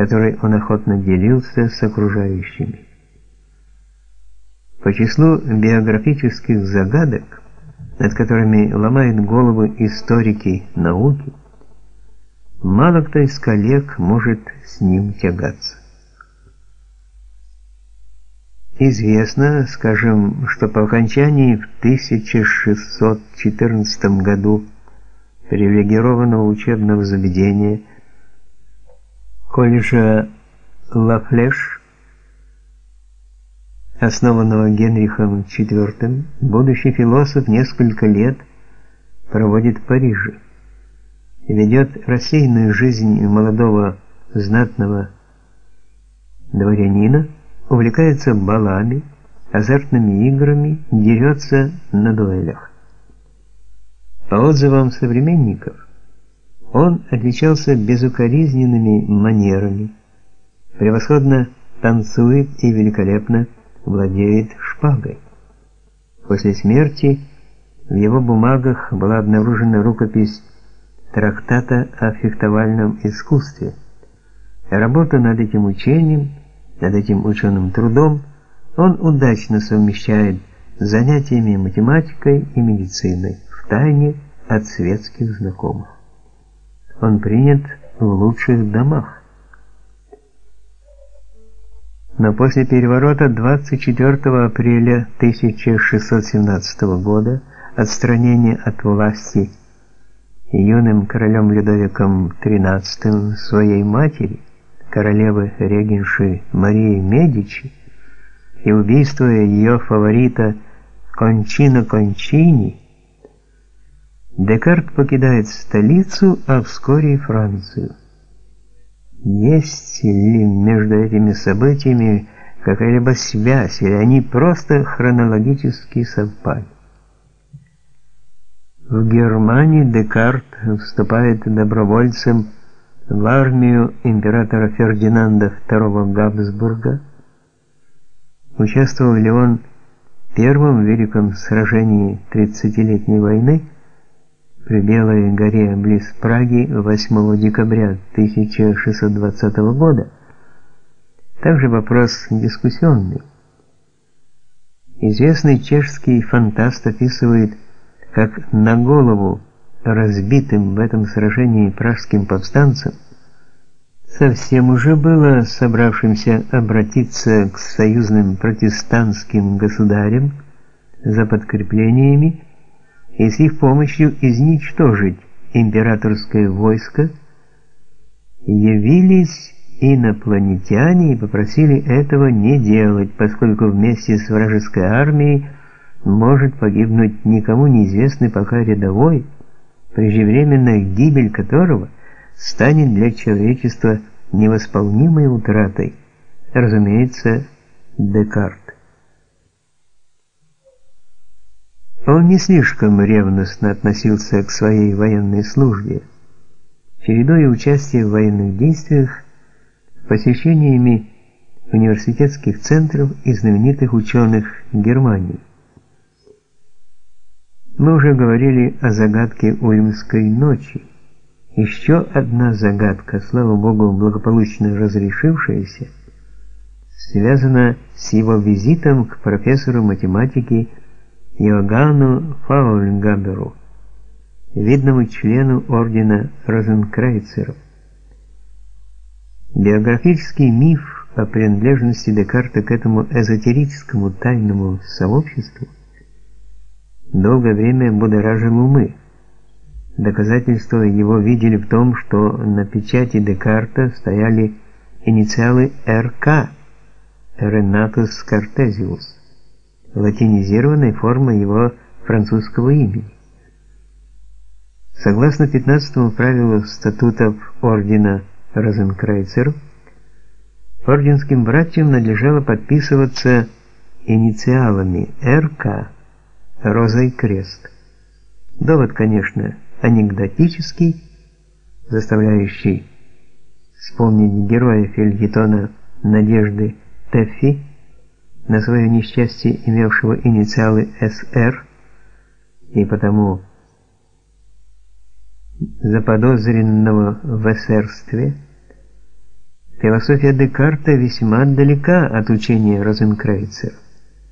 которой он охотно делился с окружающими. По числу биографических загадок, над которыми ломают головы историки науки, мало кто из коллег может с ним тягаться. Известно, скажем, что по окончании в 1614 году привилегированного учебного заведения колледжа Лафлеш, основанного Генрихом IV, будущий философ несколько лет проводит в Париже ведет рассеянную жизнь молодого знатного дворянина, увлекается балами, азартными играми, дерется на дуэлях. По отзывам современников, он отличался безукоризненными манерами, превосходно танцует и великолепно владеет шпагой. После смерти в его бумагах была обнаружена рукопись трактата о фехтовальном искусстве. Работа над этим учением над этим ученым трудом он удачно совмещает занятиями математикой и медициной в тайне от светских знакомых. Он принят в лучших домах. Но после переворота 24 апреля 1617 года отстранения от власти юным королем Людовиком XIII своей матери королевы регенши Марии Медичи и убийство ее фаворита Кончино Кончини, Декарт покидает столицу, а вскоре и Францию. Есть ли между этими событиями какая-либо связь, или они просто хронологически совпали? В Германии Декарт вступает добровольцем в армию императора Фердинанда II Габсбурга. Участвовал ли он в первом великом сражении Тридцатилетней войны при Белой горе близ Праги 8 декабря 1620 года? Также вопрос дискуссионный. Известный чешский фантаст описывает, как на голову разбитым в этом сражении пражским повстанцам, совсем уже было собравшимся обратиться к союзным протестантским государям за подкреплениями и с их помощью изничтожить императорское войско, явились инопланетяне и попросили этого не делать, поскольку вместе с вражеской армией может погибнуть никому неизвестный пока рядовой, преждевременная гибель которого станет для человечества невосполнимой утратой, разумеется, Декарт. Он не слишком ревностно относился к своей военной службе, чередуя участие в военных действиях посещениями университетских центров и знаменитых ученых Германии. Мы уже говорили о загадке Ульмской ночи. Еще одна загадка, слава богу, благополучно разрешившаяся, связана с его визитом к профессору математики Иоганну Фаульгаберу, видному члену ордена Розенкрейцеров. Биографический миф о принадлежности Декарта к этому эзотерическому тайному сообществу долгое время будоражил умы. Доказательство его видели в том, что на печати Декарта стояли инициалы РК Ренатус Картезиус, латинизированная форма его французского имени. Согласно 15 правилу статутов ордена Розенкрейцеров, орденским братьям надлежало подписываться инициалами РК розой крест. Довод, конечно, анекдотический, заставляющий вспомнить героя фельетона Надежды Теффи, на свое несчастье имевшего инициалы СР, и потому заподозренного в эсерстве, Философия Декарта весьма далека от учения Розенкрейцера.